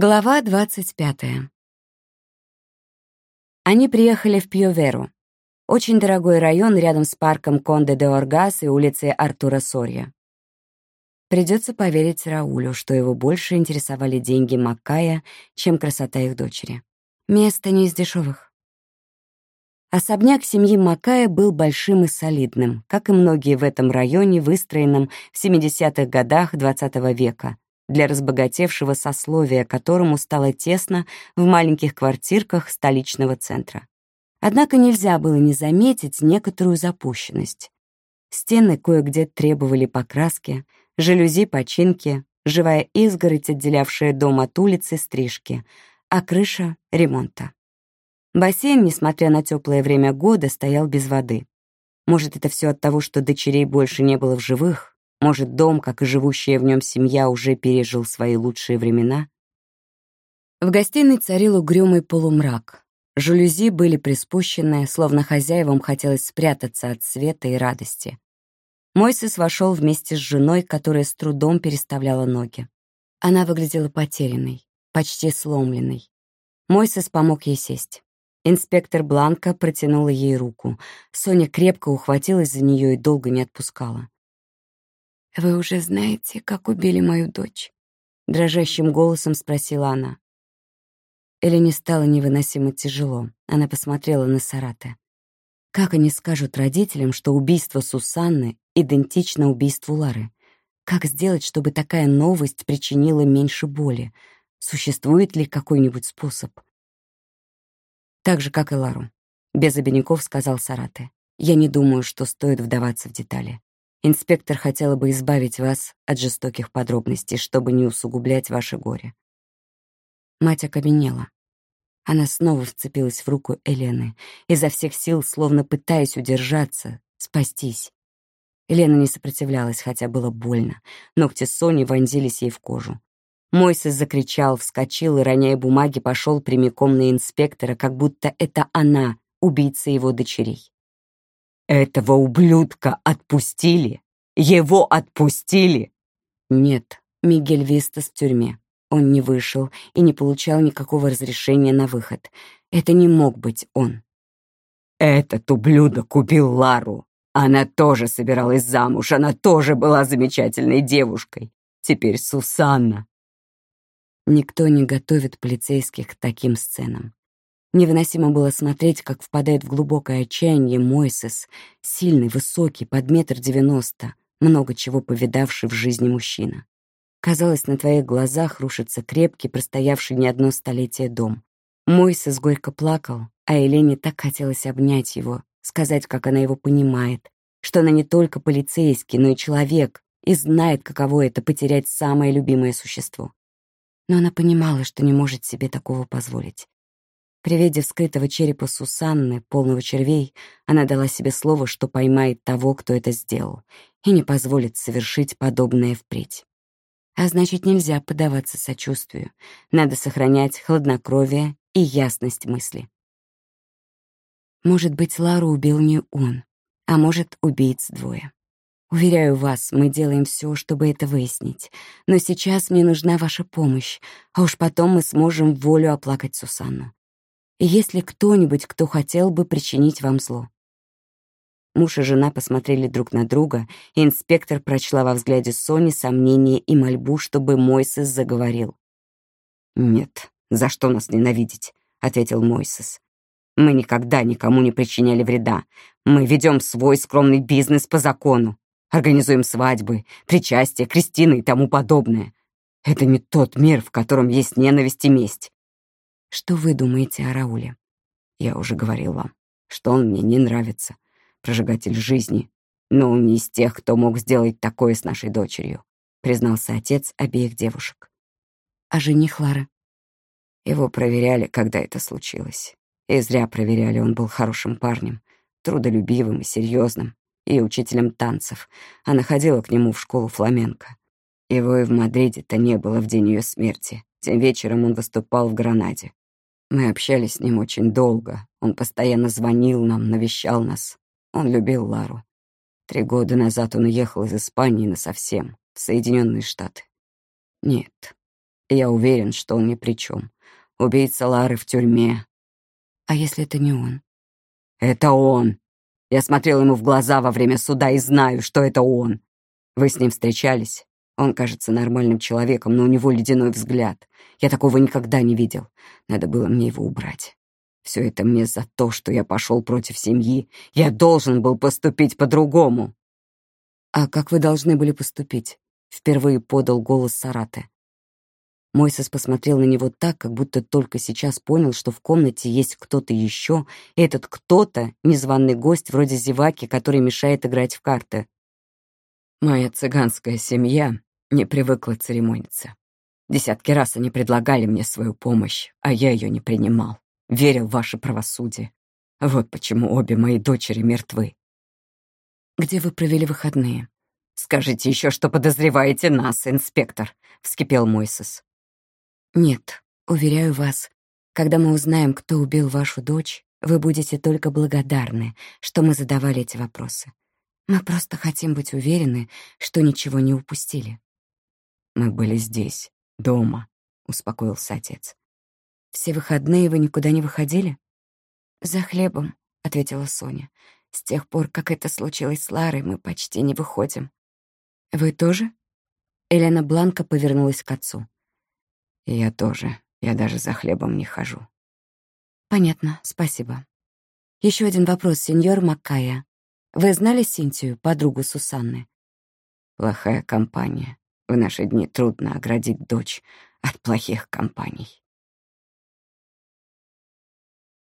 Глава 25. Они приехали в Пьоверу, очень дорогой район рядом с парком Конде де Оргас и улицей Артура Сорья. Придется поверить Раулю, что его больше интересовали деньги Маккая, чем красота их дочери. Место не из дешевых. Особняк семьи Макая был большим и солидным, как и многие в этом районе, выстроенном в 70-х годах XX -го века, для разбогатевшего сословия, которому стало тесно в маленьких квартирках столичного центра. Однако нельзя было не заметить некоторую запущенность. Стены кое-где требовали покраски, жалюзи — починки, живая изгородь, отделявшая дом от улицы, стрижки, а крыша — ремонта. Бассейн, несмотря на теплое время года, стоял без воды. Может, это все от того, что дочерей больше не было в живых, может, дом, как и живущая в нем семья, уже пережил свои лучшие времена? В гостиной царил угрюмый полумрак. Жалюзи были приспущены, словно хозяевам хотелось спрятаться от света и радости. Мойсес вошел вместе с женой, которая с трудом переставляла ноги. Она выглядела потерянной, почти сломленной. Мойсес помог ей сесть. Инспектор Бланка протянула ей руку. Соня крепко ухватилась за нее и долго не отпускала. «Вы уже знаете, как убили мою дочь?» — дрожащим голосом спросила она. Элене стало невыносимо тяжело. Она посмотрела на Сарате. Как они скажут родителям, что убийство Сусанны идентично убийству Лары? Как сделать, чтобы такая новость причинила меньше боли? Существует ли какой-нибудь способ? Так же, как и Лару. Без обиняков сказал Сарате. Я не думаю, что стоит вдаваться в детали. Инспектор хотела бы избавить вас от жестоких подробностей, чтобы не усугублять ваше горе. Мать окаменела. Она снова вцепилась в руку Елены, изо всех сил, словно пытаясь удержаться, спастись. Елена не сопротивлялась, хотя было больно. Ногти Сони вонзились ей в кожу. Мойсес закричал, вскочил и, роняя бумаги, пошел прямиком на инспектора, как будто это она, убийца его дочерей. Этого ублюдка отпустили? Его отпустили? Нет, Мигель Вистас в тюрьме. Он не вышел и не получал никакого разрешения на выход. Это не мог быть он. Этот ублюдок убил Лару. Она тоже собиралась замуж, она тоже была замечательной девушкой. Теперь Сусанна. Никто не готовит полицейских к таким сценам. Невыносимо было смотреть, как впадает в глубокое отчаяние Мойсес, сильный, высокий, под метр девяносто, много чего повидавший в жизни мужчина. Казалось, на твоих глазах рушится крепкий, простоявший не одно столетие дом. Мойсес горько плакал, а Елене так хотелось обнять его, сказать, как она его понимает, что она не только полицейский, но и человек, и знает, каково это — потерять самое любимое существо. Но она понимала, что не может себе такого позволить. При виде вскрытого черепа Сусанны, полного червей, она дала себе слово, что поймает того, кто это сделал, и не позволит совершить подобное впредь. А значит, нельзя поддаваться сочувствию. Надо сохранять хладнокровие и ясность мысли. Может быть, Лару убил не он, а может, убийц двое. Уверяю вас, мы делаем все, чтобы это выяснить. Но сейчас мне нужна ваша помощь, а уж потом мы сможем волю оплакать Сусанну и есть ли кто-нибудь, кто хотел бы причинить вам зло. Муж и жена посмотрели друг на друга, и инспектор прочла во взгляде Сони сомнение и мольбу, чтобы Мойсес заговорил. «Нет, за что нас ненавидеть?» — ответил Мойсес. «Мы никогда никому не причиняли вреда. Мы ведем свой скромный бизнес по закону. Организуем свадьбы, причастия, крестины и тому подобное. Это не тот мир, в котором есть ненависть и месть. Что вы думаете о Рауле? Я уже говорил вам, что он мне не нравится. Прожигатель жизни. Но он не из тех, кто мог сделать такое с нашей дочерью, признался отец обеих девушек. А жених Лары? Его проверяли, когда это случилось. И зря проверяли, он был хорошим парнем, трудолюбивым и серьезным, и учителем танцев. Она ходила к нему в школу фламенко. Его и в Мадриде-то не было в день ее смерти. Тем вечером он выступал в Гранаде. Мы общались с ним очень долго. Он постоянно звонил нам, навещал нас. Он любил Лару. Три года назад он уехал из Испании насовсем, в Соединенные Штаты. Нет, я уверен, что он ни при чем. Убийца Лары в тюрьме. А если это не он? Это он. Я смотрел ему в глаза во время суда и знаю, что это он. Вы с ним встречались? Он кажется нормальным человеком, но у него ледяной взгляд. Я такого никогда не видел. Надо было мне его убрать. Все это мне за то, что я пошел против семьи. Я должен был поступить по-другому. А как вы должны были поступить? Впервые подал голос Сараты. Мойсес посмотрел на него так, как будто только сейчас понял, что в комнате есть кто-то еще, и этот кто-то — незваный гость вроде зеваки, который мешает играть в карты. Моя цыганская семья не привыкла церемониться. Десятки раз они предлагали мне свою помощь, а я ее не принимал. Верил в ваше правосудие. Вот почему обе мои дочери мертвы. Где вы провели выходные? Скажите еще, что подозреваете нас, инспектор, вскипел Мойсес. Нет, уверяю вас, когда мы узнаем, кто убил вашу дочь, вы будете только благодарны, что мы задавали эти вопросы. Мы просто хотим быть уверены, что ничего не упустили. Мы были здесь, дома, успокоился отец. Все выходные вы никуда не выходили? За хлебом, ответила Соня. С тех пор, как это случилось с Ларой, мы почти не выходим. Вы тоже? Елена Бланка повернулась к отцу. Я тоже. Я даже за хлебом не хожу. Понятно, спасибо. Еще один вопрос, сеньор Маккая. Вы знали Синтию, подругу Сусанны? Плохая компания. В наши дни трудно оградить дочь от плохих компаний.